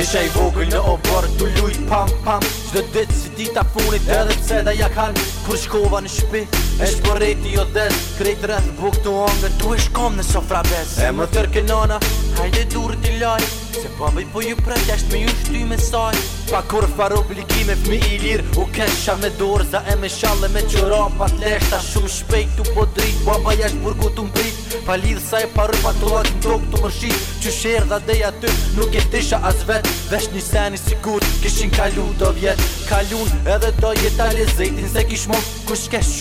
Isha i vogël në obor Tu lujt pam pam Qdo dit si dita funit Edhe pse da ja kan Kur shkova në shpi Eshtë shpo rejti jo des Krejt rënd buk të ongë Tu eshtë shkom në sofra bes E më tërke nana Hajde dur t'i laj Se pa po me po ju prejt eshtë me ju shty me saj Pa kur far obligime Fmi i lir U kesh me dorë Za e me shalle me qëra Pa t'leshta shumë shpejt Tu po drit Baba jesht burku t'u mbrit Pa lidh sa e paru Pa t'u lak në tok t'u më shi Qysher dhe dheja ty Nuk e tisha as vet Vesh një seni Kishin kalu do vjet Kalun edhe do jetali Zetin se kish mon Kush kesh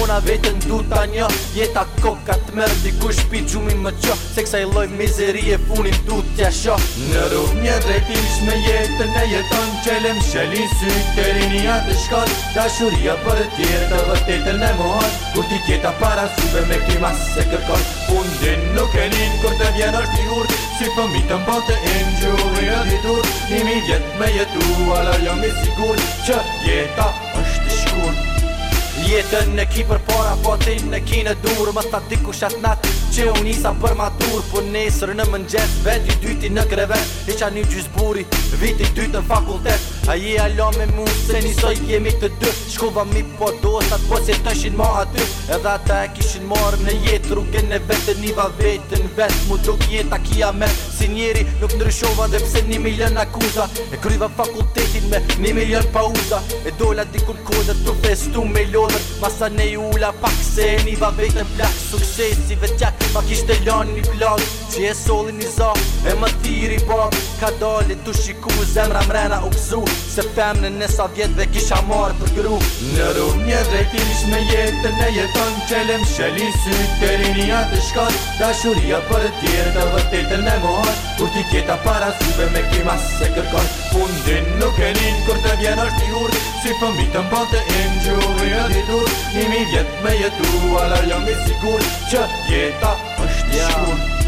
Ona vetën du ta një Jeta koka të mërë di shpi më qo Se kësa i loj mizeri e funin du t'ja sho Në rrug një drejtish me jetën e jeton Qelem shëllin sy të linja të shkot Ta shuria për tjetë dhe vërtetën e mohon Kur ti tjeta para sube me klima se kërkon Undin nuk e njën kur të vjen është i urt Si pëmi të mbot e ingju i e ditur Nimi jetë me jetu alar jam jo i sigur Që jeta është i Jetën në ki për para, po ti në ki në dur Më tha diku që unë isa për matur Po nesër në mëngjes, vetë i dyti në krevet Iqa një gjysburi, buri, vitë i dytë në fakultet A je ala me mu se nisoj kemi të dy Shkova mi po dosat po se të shin ma aty Edhe ata e kishin marë në jetë Rukë e vetë një va vetë në vetë Mu do kia me si njeri Nuk nërëshova dhe pse një milion akuza E kryva fakultetin me një milion pa uza E dola dikun kodër të festu me lodër Masa ne ju ula pak se një va vetë në plak Suksesi ve tjak ma kisht e lan një plak Që e soli një zahë e më tiri pa Ka dali të shiku zemra mrena u këzu Se pëmë në në sovjet dhe kisha marë për kru Në rrëm një dhe me jetë në jeton Qelem shëli sytë të rini atë shkot Da shuria për tjerë dhe të të në mosh Kur ti kjeta para sube me kima se kërkot Pundin nuk e një kur të vjen është i urë Si pëmi të mbën të imë që u një mi Nimi vjetë me jetu alar jam i sigur Që jeta është i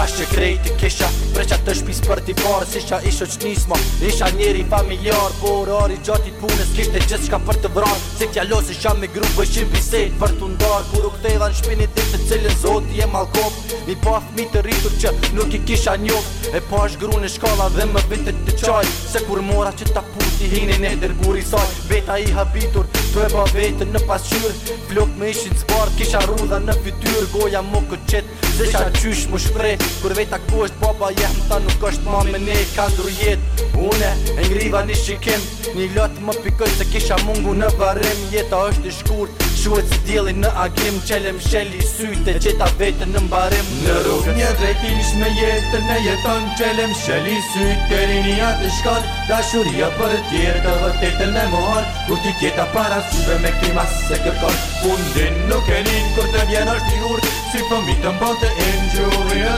Tash që krejti kisha Preqa të shpis për t'i parë Si isha isho që nismo Isha njeri familjar Por ori gjati punës Kishte gjithë shka për të vranë Si t'ja los isha me gru, Vëshim bisejt për t'u ndarë Kur u kthejla në shpini dhe të cilën zoti e malkop Mi pa fmi të rritur që nuk i kisha njof E pa është gru në shkalla dhe më vitet të qaj Se kur mora që t'a puti hini në edhergur i saj Beta i habitur Të e ba vetën në pasqyr Flok me ishin zbar Kisha rudha në fityr Goja mo këtë qet Zesha qysh më shprejt Kur vejt ku është baba jem Ta nuk është ma me ne ka ndru jet Une e ngriva një shikim Një lot më pikoj se kisha mungu në varim Jeta është i shkurt Shuhet si djeli në agim Qelem sheli syte qeta vetë në mbarim Në rrugë një drejtimish me jetë Në jeton qelem sheli syte Këri një atë shkat Dashuria për tjerë të vëtetën në mohar Kur ti kjeta para syve me klima se këpon Fundin nuk e një kur të vjen është i Si pëmbitën bote e një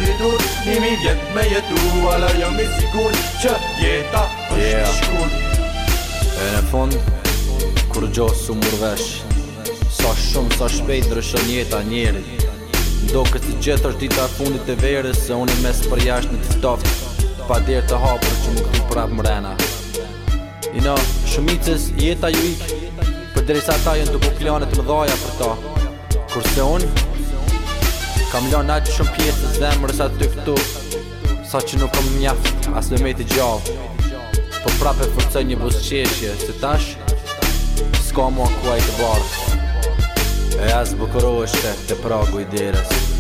Një kur Nimi vjet me jetu ala jam i sigur Që jeta është yeah. shkun E në fund Kur gjo su murvesh Sa shumë sa shpejt rëshën jeta njerit Do këtë të gjithë është dita fundit e verës Se unë i mes për jasht në të ftoft Pa dirë të hapër që më këtu prap mrena I në shumicës jeta ju ikë Për dresa ta jënë të buklionet më dhaja për ta Kurse unë Kam lën atë shumë pjesë të zemrës atë këtu Sa që nuk kom mjaft, as në mejtë të gjallë Po prape fërcaj një busë qeshje, se tash Ska mua kuaj të barë E as bukëro është të pragu i derës